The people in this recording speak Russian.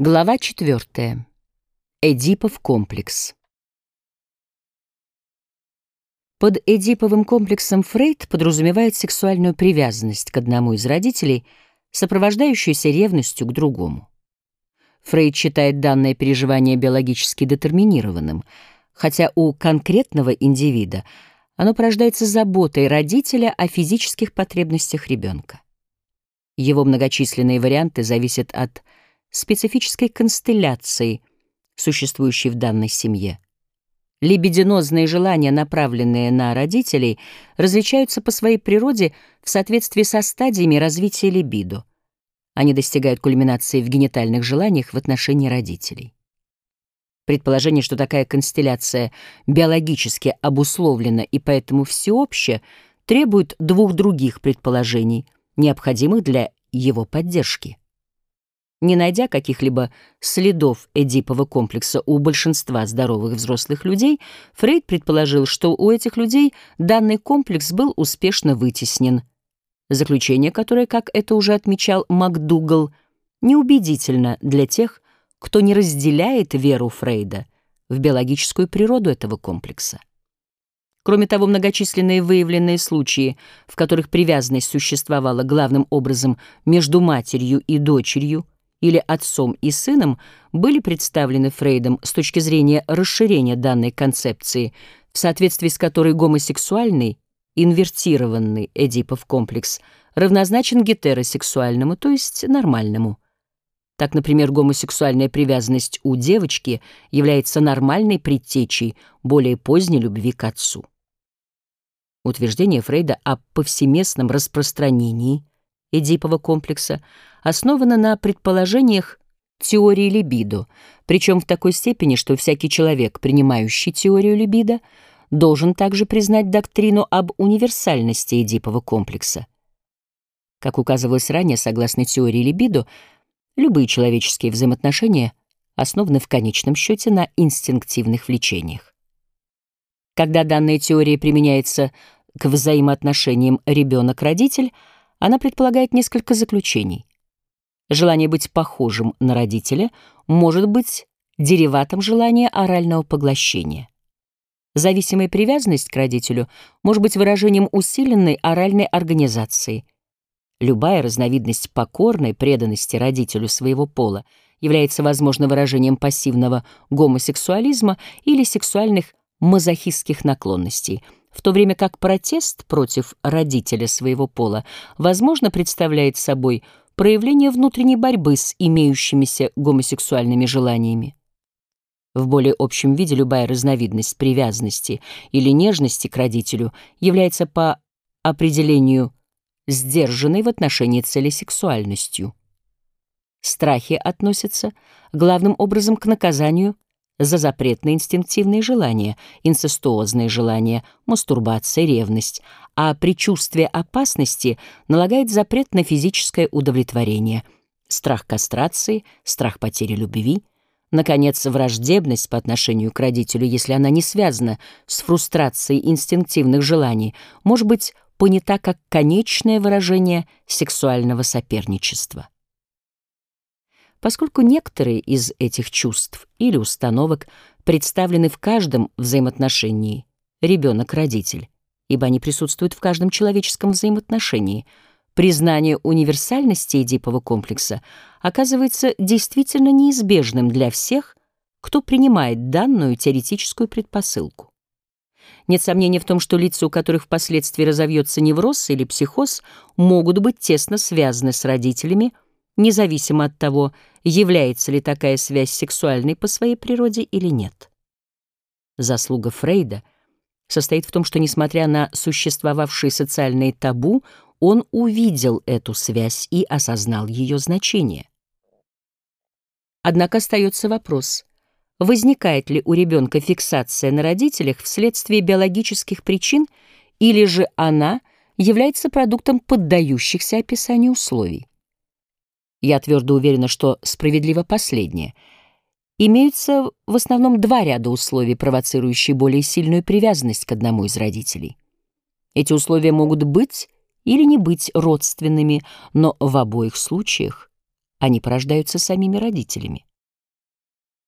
Глава 4. Эдипов комплекс. Под эдиповым комплексом Фрейд подразумевает сексуальную привязанность к одному из родителей, сопровождающуюся ревностью к другому. Фрейд считает данное переживание биологически детерминированным, хотя у конкретного индивида оно порождается заботой родителя о физических потребностях ребенка. Его многочисленные варианты зависят от специфической констелляции, существующей в данной семье. Либидинозные желания, направленные на родителей, различаются по своей природе в соответствии со стадиями развития либидо. Они достигают кульминации в генитальных желаниях в отношении родителей. Предположение, что такая констелляция биологически обусловлена и поэтому всеобще, требует двух других предположений, необходимых для его поддержки. Не найдя каких-либо следов Эдипова комплекса у большинства здоровых взрослых людей, Фрейд предположил, что у этих людей данный комплекс был успешно вытеснен. Заключение, которое, как это уже отмечал МакДугал, неубедительно для тех, кто не разделяет веру Фрейда в биологическую природу этого комплекса. Кроме того, многочисленные выявленные случаи, в которых привязанность существовала главным образом между матерью и дочерью, или отцом и сыном были представлены Фрейдом с точки зрения расширения данной концепции, в соответствии с которой гомосексуальный, инвертированный Эдипов комплекс равнозначен гетеросексуальному, то есть нормальному. Так, например, гомосексуальная привязанность у девочки является нормальной предтечей более поздней любви к отцу. Утверждение Фрейда о повсеместном распространении – Эдипова комплекса основана на предположениях теории либидо, причем в такой степени, что всякий человек, принимающий теорию либидо, должен также признать доктрину об универсальности Эдипова комплекса. Как указывалось ранее, согласно теории либидо, любые человеческие взаимоотношения основаны в конечном счете на инстинктивных влечениях. Когда данная теория применяется к взаимоотношениям ребенок-родитель — она предполагает несколько заключений. Желание быть похожим на родителя может быть дериватом желания орального поглощения. Зависимая привязанность к родителю может быть выражением усиленной оральной организации. Любая разновидность покорной преданности родителю своего пола является, возможно, выражением пассивного гомосексуализма или сексуальных мазохистских наклонностей — в то время как протест против родителя своего пола, возможно, представляет собой проявление внутренней борьбы с имеющимися гомосексуальными желаниями. В более общем виде любая разновидность привязанности или нежности к родителю является по определению сдержанной в отношении цели сексуальностью. Страхи относятся главным образом к наказанию за запретные инстинктивные желания, инцестуозные желания, мастурбация, ревность, а предчувствие опасности налагает запрет на физическое удовлетворение, страх кастрации, страх потери любви, наконец, враждебность по отношению к родителю, если она не связана с фрустрацией инстинктивных желаний, может быть понята как конечное выражение сексуального соперничества. Поскольку некоторые из этих чувств или установок представлены в каждом взаимоотношении ребенок-родитель, ибо они присутствуют в каждом человеческом взаимоотношении, признание универсальности Эдипова комплекса оказывается действительно неизбежным для всех, кто принимает данную теоретическую предпосылку. Нет сомнения в том, что лица, у которых впоследствии разовьется невроз или психоз, могут быть тесно связаны с родителями, независимо от того, является ли такая связь сексуальной по своей природе или нет. Заслуга Фрейда состоит в том, что, несмотря на существовавшие социальные табу, он увидел эту связь и осознал ее значение. Однако остается вопрос, возникает ли у ребенка фиксация на родителях вследствие биологических причин, или же она является продуктом поддающихся описанию условий. Я твердо уверена, что справедливо последнее. Имеются в основном два ряда условий, провоцирующие более сильную привязанность к одному из родителей. Эти условия могут быть или не быть родственными, но в обоих случаях они порождаются самими родителями.